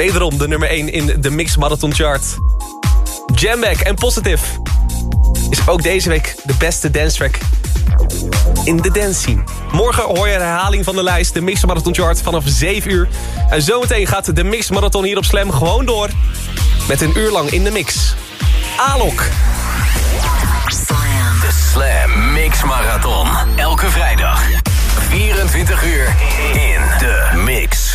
Wederom de nummer 1 in de Mix Marathon Chart. Jamback en Positive is ook deze week de beste dance track in de dance. Morgen hoor je een herhaling van de lijst, de Mix Marathon Chart, vanaf 7 uur. En zometeen gaat de Mix Marathon hier op Slam gewoon door... met een uur lang in de mix. Alok. De Slam Mix Marathon. Elke vrijdag. 24 uur in de mix.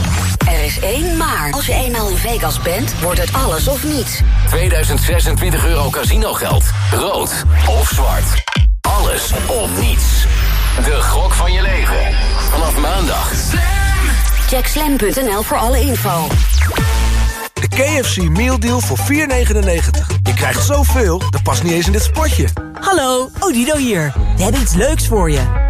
Er is één maar. Als je eenmaal in Vegas bent, wordt het alles of niets. 2026 euro casinogeld. Rood of zwart. Alles of niets. De gok van je leven. Vanaf maandag. Check slam.nl voor alle info. De KFC Meal Deal voor 4,99. Je krijgt zoveel, dat past niet eens in dit spotje. Hallo, Odido hier. We hebben iets leuks voor je.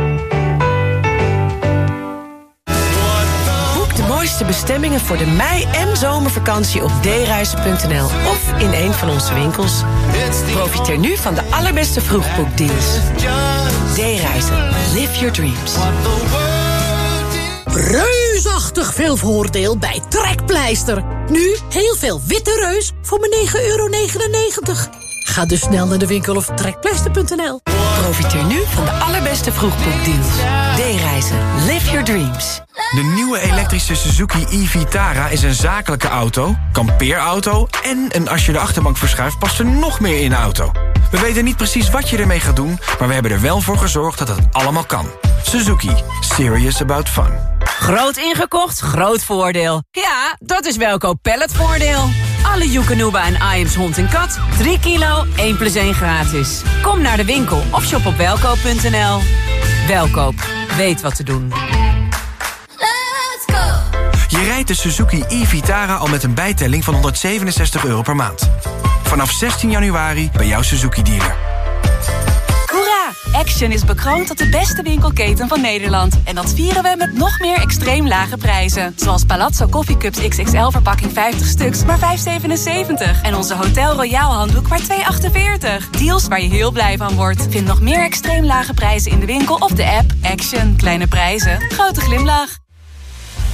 Bestemmingen voor de mei- en zomervakantie op dereizen.nl of in een van onze winkels. Profiteer nu van de allerbeste vroegboekdeals. D-reizen. Live your dreams. Reusachtig veel voordeel bij Trekpleister. Nu heel veel witte reus voor maar 9,99 euro. Ga dus snel naar de winkel of trekpleister.nl. Profiteer nu van de allerbeste vroegboekdeals. D-reizen. Live your dreams. De nieuwe elektrische Suzuki e-Vitara is een zakelijke auto, kampeerauto... en een als je de achterbank verschuift past er nog meer in de auto. We weten niet precies wat je ermee gaat doen... maar we hebben er wel voor gezorgd dat het allemaal kan. Suzuki. Serious about fun. Groot ingekocht, groot voordeel. Ja, dat is Welkoop Palletvoordeel. Alle Joekanuba en Iams hond en kat. 3 kilo, 1 plus 1 gratis. Kom naar de winkel of shop op welkoop.nl. Welkoop, weet wat te doen. Je rijdt de Suzuki e-Vitara al met een bijtelling van 167 euro per maand. Vanaf 16 januari bij jouw Suzuki-dealer. Action is bekroond tot de beste winkelketen van Nederland. En dat vieren we met nog meer extreem lage prijzen. Zoals Palazzo Coffee Cups XXL verpakking 50 stuks, maar 5,77. En onze Hotel Royal handdoek maar 2,48. Deals waar je heel blij van wordt. Vind nog meer extreem lage prijzen in de winkel of de app. Action. Kleine prijzen. Grote glimlach.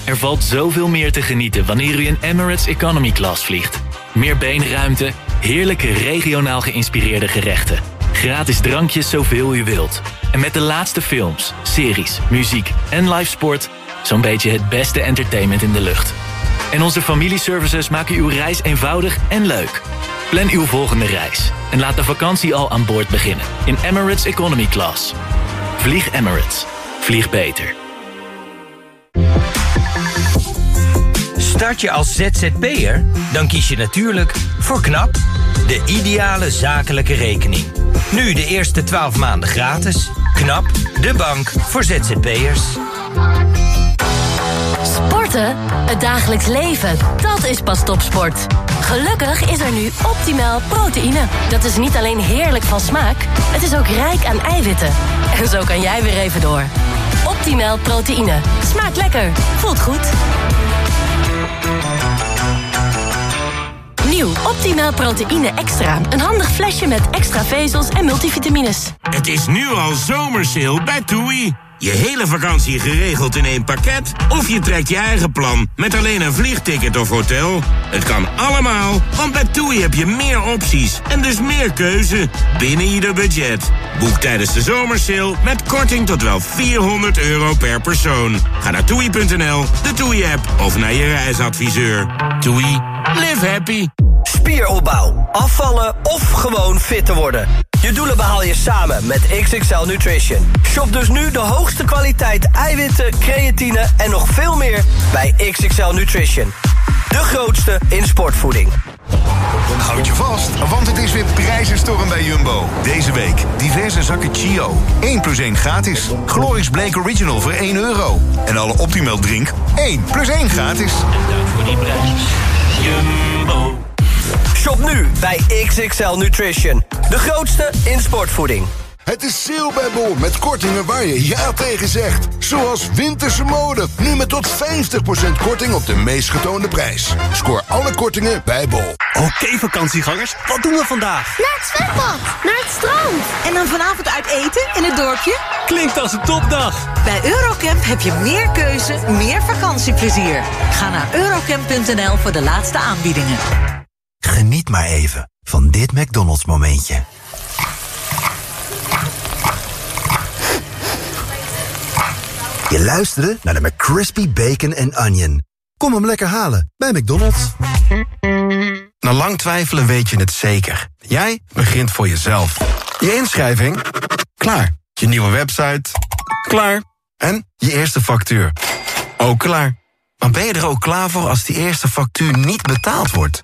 Er valt zoveel meer te genieten wanneer u in Emirates Economy Class vliegt. Meer beenruimte, heerlijke regionaal geïnspireerde gerechten. Gratis drankjes zoveel u wilt. En met de laatste films, series, muziek en live sport... zo'n beetje het beste entertainment in de lucht. En onze familieservices maken uw reis eenvoudig en leuk. Plan uw volgende reis en laat de vakantie al aan boord beginnen... in Emirates Economy Class. Vlieg Emirates. Vlieg beter. Start je als ZZP'er? Dan kies je natuurlijk voor KNAP, de ideale zakelijke rekening. Nu de eerste 12 maanden gratis. KNAP, de bank voor ZZP'ers. Sporten? Het dagelijks leven, dat is pas topsport. Gelukkig is er nu optimaal proteïne. Dat is niet alleen heerlijk van smaak, het is ook rijk aan eiwitten. En zo kan jij weer even door. Optimaal proteïne. Smaakt lekker, voelt goed. Optimaal Proteïne Extra. Een handig flesje met extra vezels en multivitamines. Het is nu al zomersale bij TUI. Je hele vakantie geregeld in één pakket? Of je trekt je eigen plan met alleen een vliegticket of hotel? Het kan allemaal, want bij TUI heb je meer opties en dus meer keuze binnen ieder budget. Boek tijdens de zomersale met korting tot wel 400 euro per persoon. Ga naar toei.nl, de TUI-app of naar je reisadviseur. TUI, live happy. Spieropbouw, afvallen of gewoon fit te worden. Je doelen behaal je samen met XXL Nutrition. Shop dus nu de hoogste kwaliteit eiwitten, creatine en nog veel meer bij XXL Nutrition. De grootste in sportvoeding. Houd je vast, want het is weer prijzenstorm bij Jumbo. Deze week diverse zakken Chio. 1 plus 1 gratis. Glorix Blake Original voor 1 euro. En alle Optimal drink 1 plus 1 gratis. En dank voor die prijs. Jumbo. Shop nu bij XXL Nutrition. De grootste in sportvoeding. Het is sale bij Bol met kortingen waar je ja tegen zegt. Zoals winterse mode. Nu met tot 50% korting op de meest getoonde prijs. Scoor alle kortingen bij Bol. Oké vakantiegangers, wat doen we vandaag? Naar het zwembad, naar het strand. En dan vanavond uit eten in het dorpje? Klinkt als een topdag. Bij Eurocamp heb je meer keuze, meer vakantieplezier. Ga naar eurocamp.nl voor de laatste aanbiedingen. Geniet maar even van dit McDonald's momentje. Je luisterde naar de McCrispy Bacon and Onion. Kom hem lekker halen bij McDonald's. Na lang twijfelen weet je het zeker. Jij begint voor jezelf. Je inschrijving? Klaar. Je nieuwe website? Klaar. En je eerste factuur? Ook klaar. Maar ben je er ook klaar voor als die eerste factuur niet betaald wordt?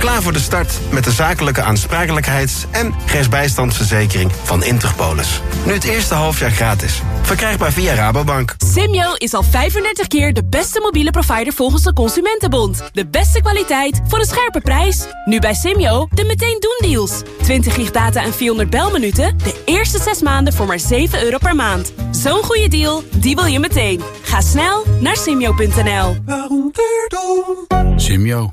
Klaar voor de start met de zakelijke aansprakelijkheids- en rechtsbijstandsverzekering van Interpolis. Nu het eerste halfjaar gratis. Verkrijgbaar via Rabobank. Simyo is al 35 keer de beste mobiele provider volgens de Consumentenbond. De beste kwaliteit voor een scherpe prijs. Nu bij Simyo de meteen doen deals. 20 gig data en 400 belminuten. De eerste 6 maanden voor maar 7 euro per maand. Zo'n goede deal, die wil je meteen. Ga snel naar simyo.nl. Simyo.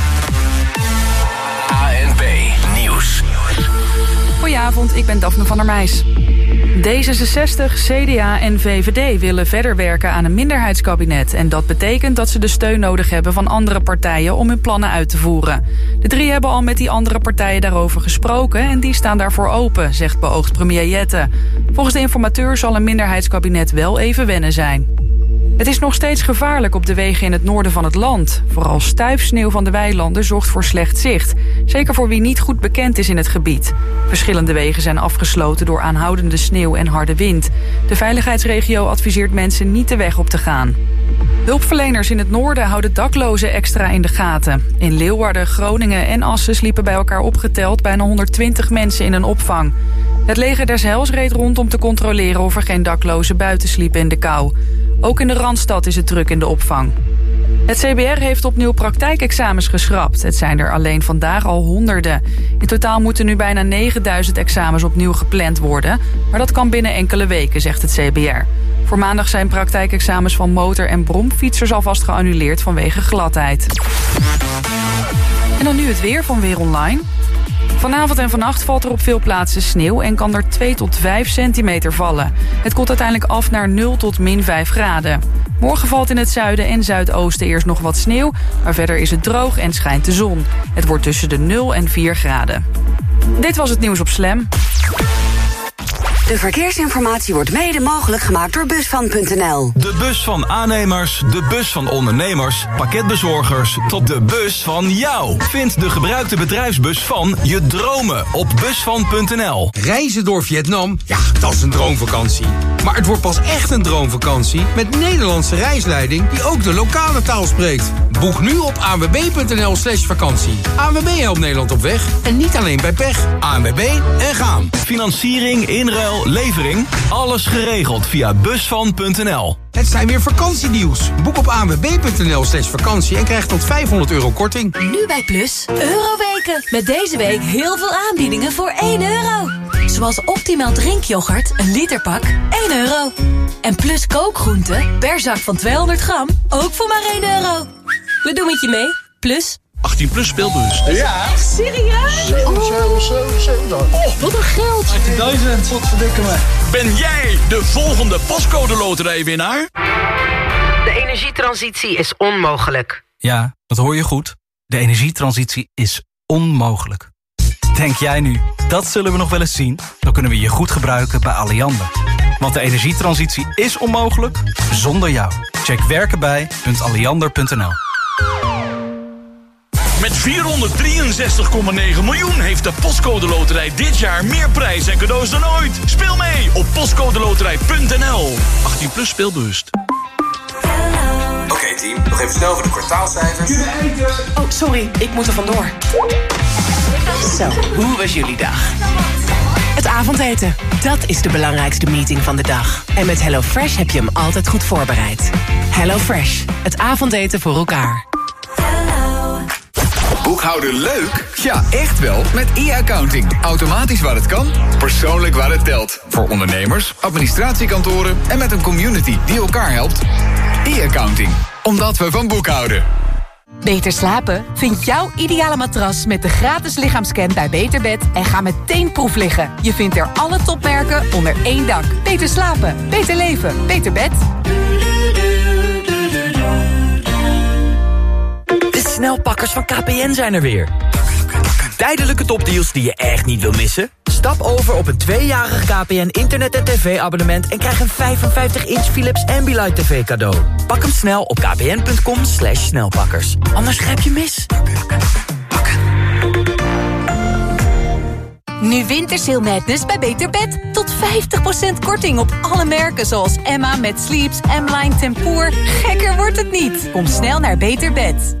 Goedenavond, ik ben Daphne van der Meijs. D66, CDA en VVD willen verder werken aan een minderheidskabinet. En dat betekent dat ze de steun nodig hebben van andere partijen om hun plannen uit te voeren. De drie hebben al met die andere partijen daarover gesproken en die staan daarvoor open, zegt beoogd premier Jette. Volgens de informateur zal een minderheidskabinet wel even wennen zijn. Het is nog steeds gevaarlijk op de wegen in het noorden van het land. Vooral stuifsneeuw van de weilanden zorgt voor slecht zicht. Zeker voor wie niet goed bekend is in het gebied. Verschillende wegen zijn afgesloten door aanhoudende sneeuw en harde wind. De veiligheidsregio adviseert mensen niet de weg op te gaan. Hulpverleners in het noorden houden daklozen extra in de gaten. In Leeuwarden, Groningen en Assen sliepen bij elkaar opgeteld bijna 120 mensen in een opvang. Het leger des Hels reed rond om te controleren of er geen daklozen buiten sliepen in de kou. Ook in de Randstad is het druk in de opvang. Het CBR heeft opnieuw praktijkexamens geschrapt. Het zijn er alleen vandaag al honderden. In totaal moeten nu bijna 9000 examens opnieuw gepland worden. Maar dat kan binnen enkele weken, zegt het CBR. Voor maandag zijn praktijkexamens van motor- en bromfietsers alvast geannuleerd vanwege gladheid. En dan nu het weer van Weer Online. Vanavond en vannacht valt er op veel plaatsen sneeuw en kan er 2 tot 5 centimeter vallen. Het komt uiteindelijk af naar 0 tot min 5 graden. Morgen valt in het zuiden en zuidoosten eerst nog wat sneeuw, maar verder is het droog en schijnt de zon. Het wordt tussen de 0 en 4 graden. Dit was het nieuws op Slam. De verkeersinformatie wordt mede mogelijk gemaakt door Busvan.nl. De bus van aannemers, de bus van ondernemers, pakketbezorgers... tot de bus van jou. Vind de gebruikte bedrijfsbus van je dromen op Busvan.nl. Reizen door Vietnam? Ja, dat is een droomvakantie. Maar het wordt pas echt een droomvakantie met Nederlandse reisleiding... die ook de lokale taal spreekt. Boek nu op anwb.nl slash vakantie. ANWB helpt Nederland op weg en niet alleen bij pech. ANWB en gaan. Financiering, inruil, levering. Alles geregeld via busvan.nl. Het zijn weer vakantienieuws. Boek op anwb.nl slash vakantie en krijg tot 500 euro korting. Nu bij Plus, Euroweken. Met deze week heel veel aanbiedingen voor 1 euro. Zoals optimaal drinkyoghurt, een literpak, 1 euro. En Plus kookgroenten, per zak van 200 gram, ook voor maar 1 euro. We doen het je mee. Plus... 18 plus speelbus. Ja. Echt serieus? 7, 7, 7, 7. Oh, wat een geld. 18.000. Wat verdikken me. Ben jij de volgende pascode loterijwinnaar? De energie energietransitie is onmogelijk. Ja, dat hoor je goed. De energietransitie is onmogelijk. Denk jij nu, dat zullen we nog wel eens zien? Dan kunnen we je goed gebruiken bij Alliander. Want de energietransitie is onmogelijk zonder jou. Check werkenbij.alliander.nl Met 463,9 miljoen heeft de Postcode Loterij dit jaar meer prijs en cadeaus dan ooit. Speel mee op postcodeloterij.nl. 18 plus speelbewust. Oké team, nog even snel voor de kwartaalcijfers. Oh, sorry, ik moet er vandoor. Zo, hoe was jullie dag? Het avondeten, dat is de belangrijkste meeting van de dag. En met HelloFresh heb je hem altijd goed voorbereid. HelloFresh, het avondeten voor elkaar. Boekhouden leuk? Ja, echt wel. Met e-accounting. Automatisch waar het kan, persoonlijk waar het telt. Voor ondernemers, administratiekantoren en met een community die elkaar helpt. E-accounting. Omdat we van boekhouden. Beter slapen? Vind jouw ideale matras met de gratis lichaamscan bij Beterbed en ga meteen proef liggen. Je vindt er alle topmerken onder één dak. Beter slapen, beter leven, beter bed. Snelpakkers van KPN zijn er weer. Tijdelijke topdeals die je echt niet wil missen? Stap over op een tweejarig KPN internet- en tv-abonnement... en krijg een 55-inch Philips Ambilight TV cadeau. Pak hem snel op kpn.com slash snelpakkers. Anders grijp je mis. Nu Wintersale Madness bij Beter Bed. Tot 50% korting op alle merken zoals Emma met Sleeps, M-Line, Tempoor. Gekker wordt het niet. Kom snel naar Beter Bed.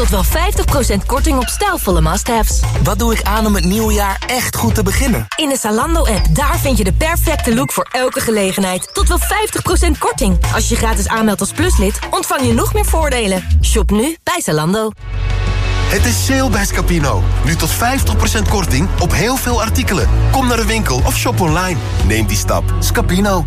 Tot wel 50% korting op stijlvolle must-haves. Wat doe ik aan om het nieuwe jaar echt goed te beginnen? In de Zalando-app, daar vind je de perfecte look voor elke gelegenheid. Tot wel 50% korting. Als je gratis aanmeldt als pluslid, ontvang je nog meer voordelen. Shop nu bij Zalando. Het is sale bij Scapino. Nu tot 50% korting op heel veel artikelen. Kom naar de winkel of shop online. Neem die stap. Scapino.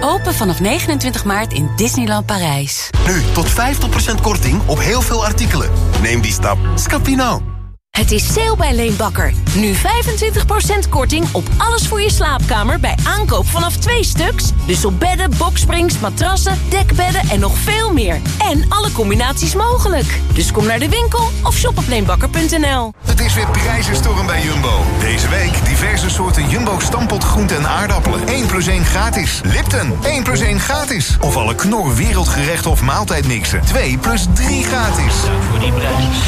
Open vanaf 29 maart in Disneyland Parijs. Nu tot 50% korting op heel veel artikelen. Neem die stap. Scapino. Het is sale bij Leenbakker. Nu 25% korting op alles voor je slaapkamer bij aankoop vanaf twee stuks. Dus op bedden, boksprings, matrassen, dekbedden en nog veel meer. En alle combinaties mogelijk. Dus kom naar de winkel of shop op leenbakker.nl. Het is weer prijzenstorm bij Jumbo. Deze week diverse soorten Jumbo stampot groenten en aardappelen. 1 plus 1 gratis. Lipton, 1 plus 1 gratis. Of alle knor wereldgerechten of maaltijdmixen. 2 plus 3 gratis. Voor die prijs.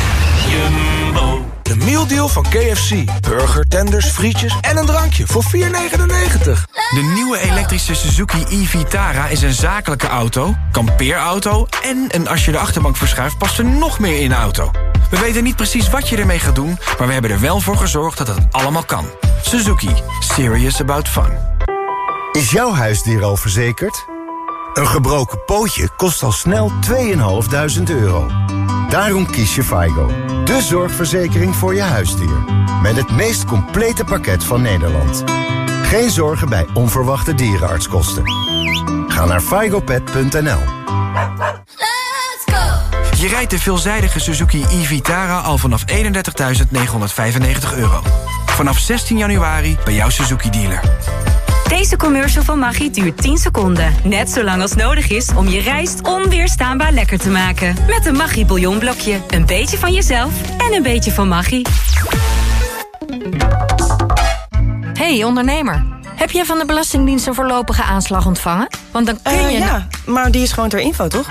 Jumbo. De mealdeal van KFC. Burger, tenders, frietjes en een drankje voor 4,99. De nieuwe elektrische Suzuki e-Vitara is een zakelijke auto, kampeerauto... en een als je de achterbank verschuift past er nog meer in de auto. We weten niet precies wat je ermee gaat doen... maar we hebben er wel voor gezorgd dat het allemaal kan. Suzuki. Serious about fun. Is jouw huisdier al verzekerd? Een gebroken pootje kost al snel 2.500 euro. Daarom kies je FIGO, de zorgverzekering voor je huisdier. Met het meest complete pakket van Nederland. Geen zorgen bij onverwachte dierenartskosten. Ga naar figopet.nl. Je rijdt de veelzijdige Suzuki e-Vitara al vanaf 31.995 euro. Vanaf 16 januari bij jouw Suzuki-dealer. Deze commercial van Maggi duurt 10 seconden. Net zo lang als nodig is om je rijst onweerstaanbaar lekker te maken. Met een Maggi bouillonblokje. Een beetje van jezelf en een beetje van Maggi. Hey ondernemer, heb jij van de Belastingdienst een voorlopige aanslag ontvangen? Want dan kun Eh, je... ja, maar die is gewoon ter info, toch?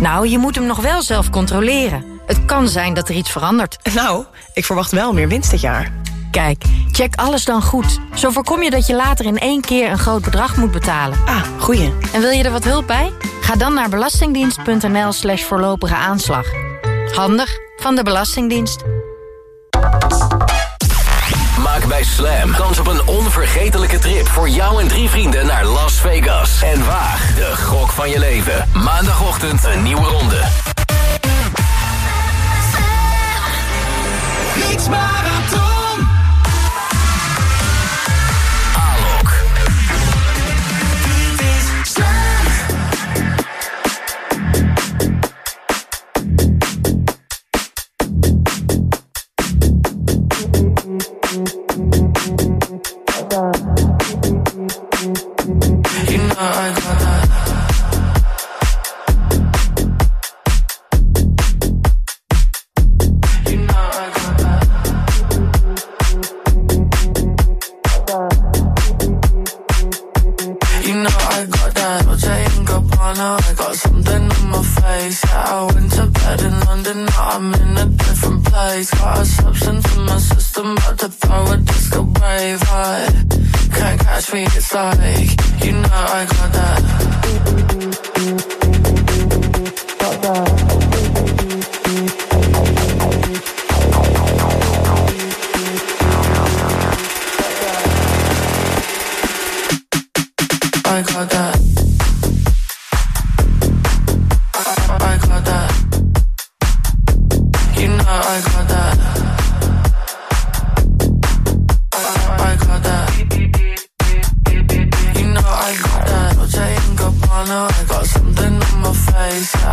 Nou, je moet hem nog wel zelf controleren. Het kan zijn dat er iets verandert. Nou, ik verwacht wel meer winst dit jaar. Kijk, check alles dan goed. Zo voorkom je dat je later in één keer een groot bedrag moet betalen. Ah, goeie. En wil je er wat hulp bij? Ga dan naar belastingdienst.nl slash voorlopige aanslag. Handig van de Belastingdienst. Maak bij Slam kans op een onvergetelijke trip voor jou en drie vrienden naar Las Vegas. En waag de gok van je leven. Maandagochtend een nieuwe ronde. Niks maar aan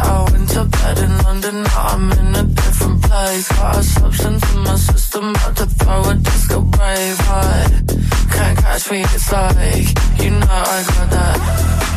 I went to bed in London, now I'm in a different place. Got a substance in my to throw a disco Can't catch me, it's like, you know I got that.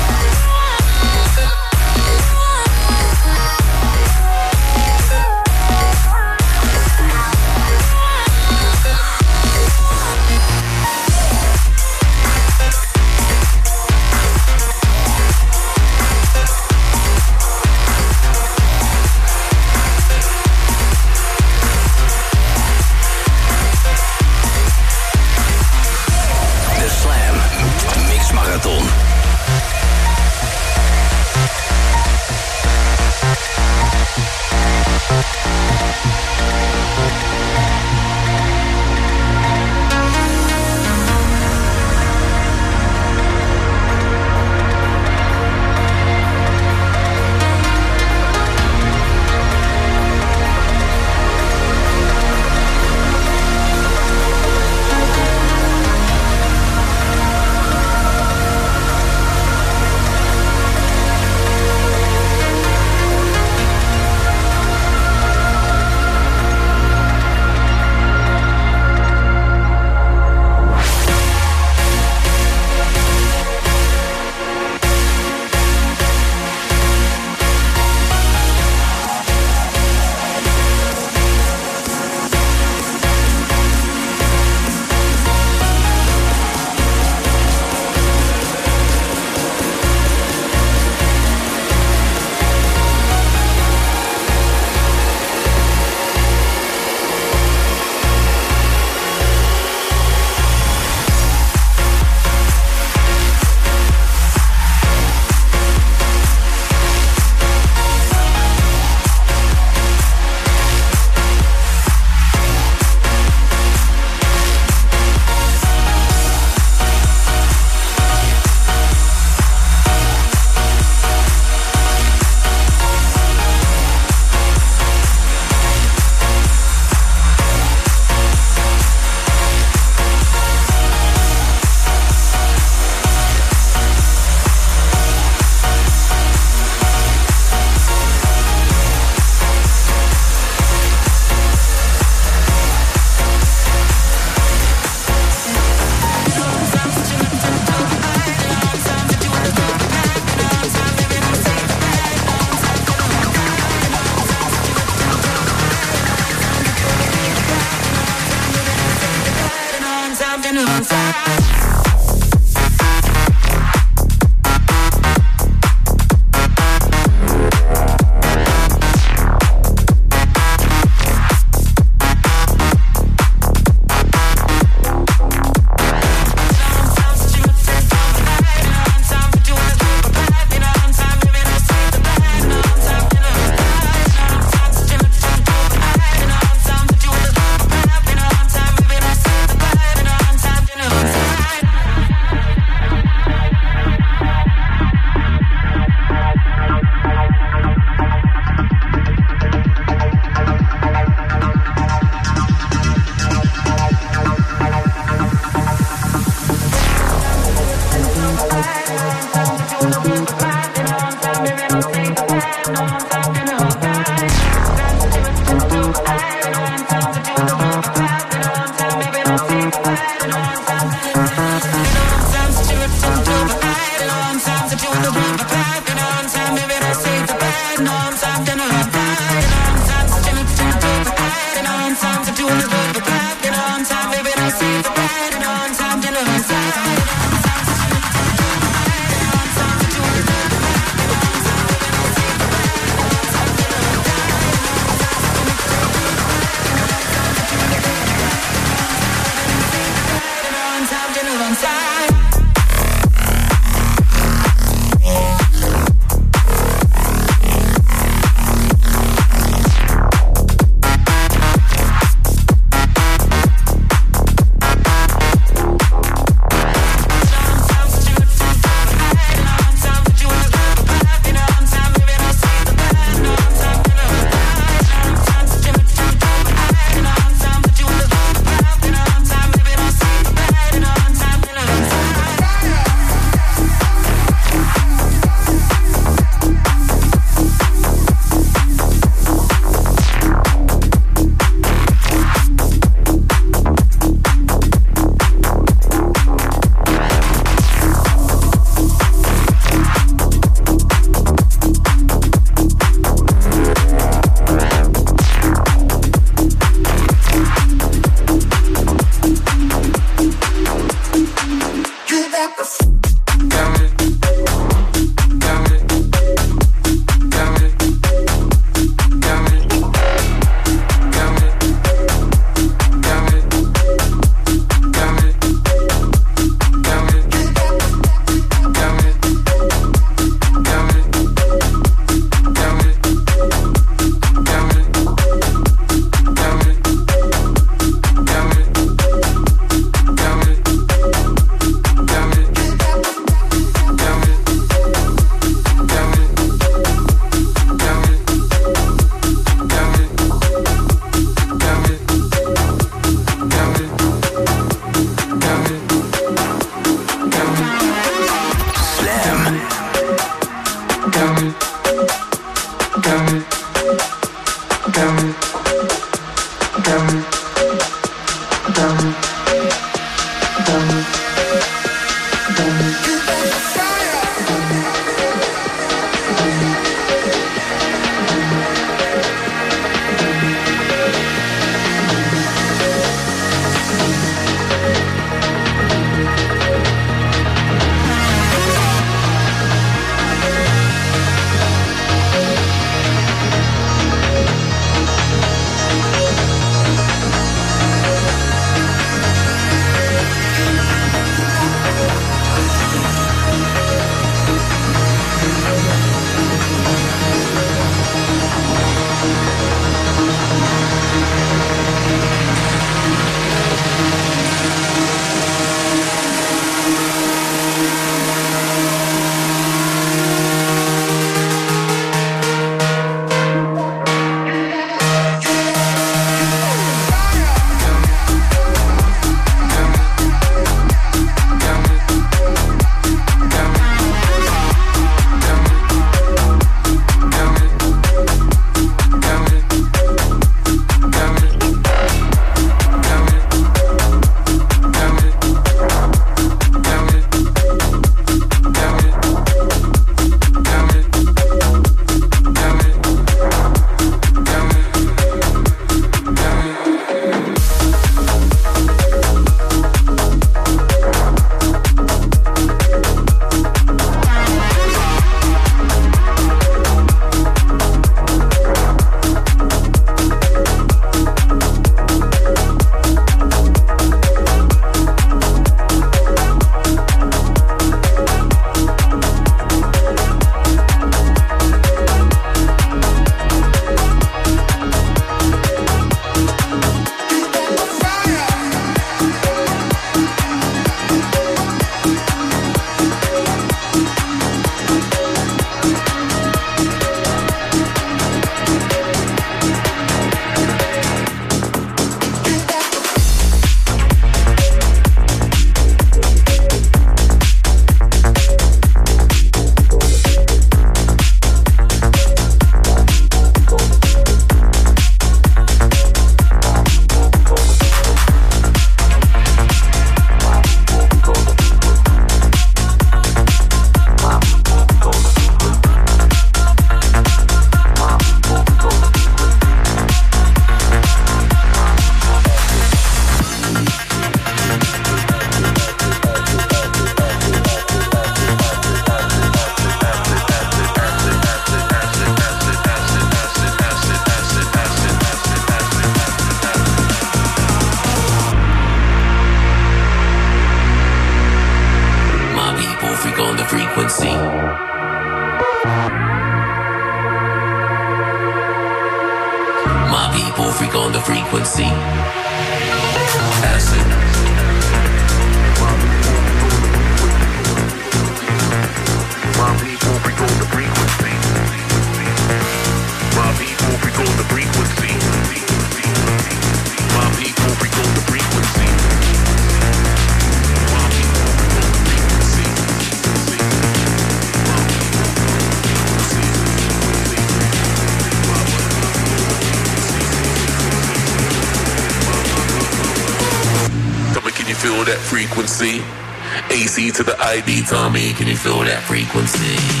Me, can you feel that frequency?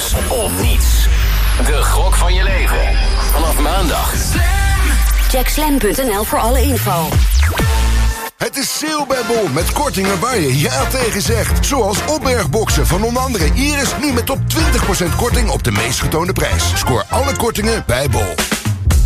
Alles of niets. De gok van je leven. Vanaf maandag. Check slam.nl voor alle info. Het is sale bij Bol met kortingen waar je ja tegen zegt. Zoals opbergboxen van onder andere Iris nu met tot 20% korting op de meest getoonde prijs. Scoor alle kortingen bij Bol.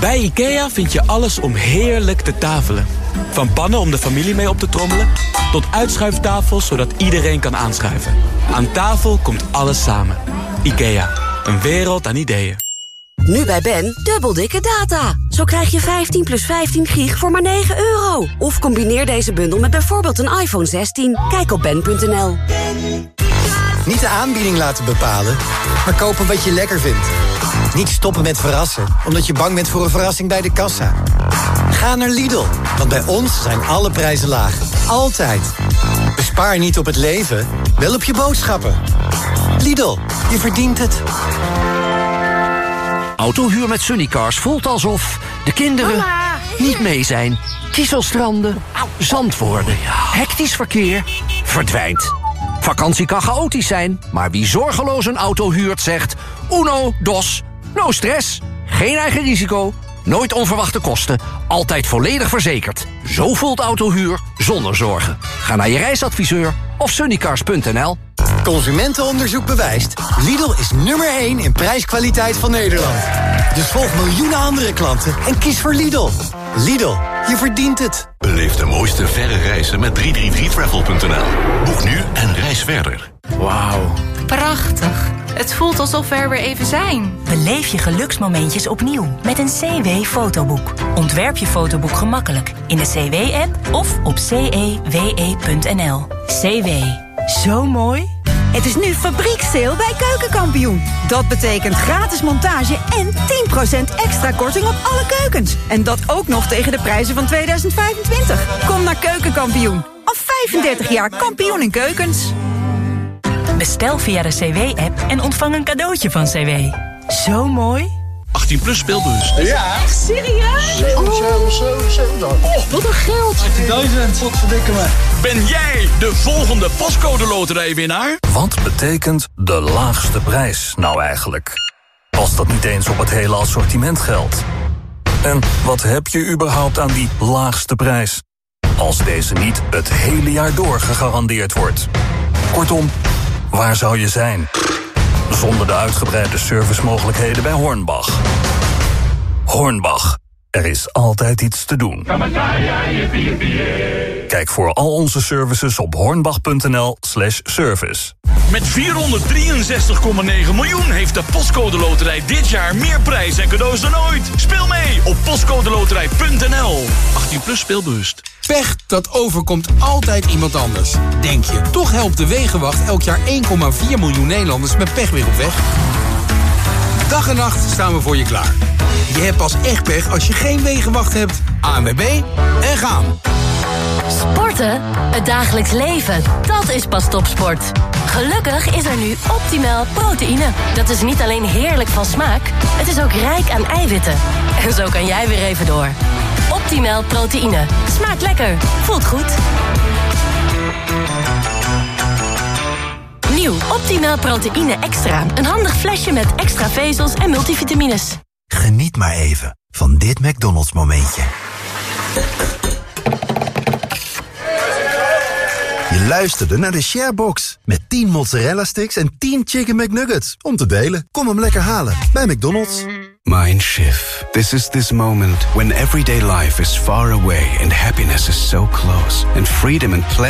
Bij IKEA vind je alles om heerlijk te tafelen. Van pannen om de familie mee op te trommelen... tot uitschuiftafels zodat iedereen kan aanschuiven. Aan tafel komt alles samen. IKEA, een wereld aan ideeën. Nu bij Ben, dubbel dikke data. Zo krijg je 15 plus 15 gig voor maar 9 euro. Of combineer deze bundel met bijvoorbeeld een iPhone 16. Kijk op ben.nl. Niet de aanbieding laten bepalen, maar kopen wat je lekker vindt. Niet stoppen met verrassen, omdat je bang bent voor een verrassing bij de kassa. Ga naar Lidl, want bij ons zijn alle prijzen laag. Altijd. Bespaar niet op het leven, wel op je boodschappen. Lidl, je verdient het. Autohuur met Sunnycars voelt alsof de kinderen niet mee zijn. Kieselstranden, zand worden, hectisch verkeer, verdwijnt. Vakantie kan chaotisch zijn, maar wie zorgeloos een auto huurt zegt... uno, dos, no stress, geen eigen risico, nooit onverwachte kosten... altijd volledig verzekerd. Zo voelt autohuur zonder zorgen. Ga naar je reisadviseur of sunnycars.nl. Consumentenonderzoek bewijst. Lidl is nummer 1 in prijskwaliteit van Nederland. Dus volg miljoenen andere klanten en kies voor Lidl. Lidl, je verdient het. Beleef de mooiste verre reizen met 333travel.nl. Boek nu en reis verder. Wauw. Prachtig. Het voelt alsof we er weer even zijn. Beleef je geluksmomentjes opnieuw met een CW-fotoboek. Ontwerp je fotoboek gemakkelijk in de CW-app of op cewe.nl. CW. Zo mooi. Het is nu fabrieksteel bij Keukenkampioen. Dat betekent gratis montage en 10% extra korting op alle keukens. En dat ook nog tegen de prijzen van 2025. Kom naar Keukenkampioen. Al 35 jaar kampioen in keukens. Bestel via de CW-app en ontvang een cadeautje van CW. Zo mooi. 18 plus speelbus. Ja. Echt serieus? 7, Oh. 7, 7, 7. Oh, wat een geld. 18.000, wat verdikken me. Ben jij de volgende postcode loterijwinnaar? Wat betekent de laagste prijs nou eigenlijk? Als dat niet eens op het hele assortiment geldt. En wat heb je überhaupt aan die laagste prijs? Als deze niet het hele jaar door gegarandeerd wordt. Kortom, waar zou je zijn? Zonder de uitgebreide servicemogelijkheden bij Hornbach. Hornbach, er is altijd iets te doen. Kijk voor al onze services op hornbach.nl slash service. Met 463,9 miljoen heeft de Postcode Loterij dit jaar meer prijs en cadeaus dan ooit. Speel mee op postcodeloterij.nl. 18 plus speelbewust. Pech, dat overkomt altijd iemand anders. Denk je, toch helpt de Wegenwacht elk jaar 1,4 miljoen Nederlanders met pech weer op weg? Dag en nacht staan we voor je klaar. Je hebt pas echt pech als je geen Wegenwacht hebt. ANWB en gaan. Sporten? Het dagelijks leven. Dat is pas topsport. Gelukkig is er nu optimaal proteïne. Dat is niet alleen heerlijk van smaak, het is ook rijk aan eiwitten. En zo kan jij weer even door. Optimaal proteïne. Smaakt lekker. Voelt goed. Nieuw Optimaal proteïne extra. Een handig flesje met extra vezels en multivitamines. Geniet maar even van dit McDonald's momentje. Je luisterde naar de Sharebox. Met 10 mozzarella sticks en 10 chicken McNuggets. Om te delen. Kom hem lekker halen bij McDonald's. Mindshift. This is this moment when everyday life is far away and happiness is so close. And freedom and pleasure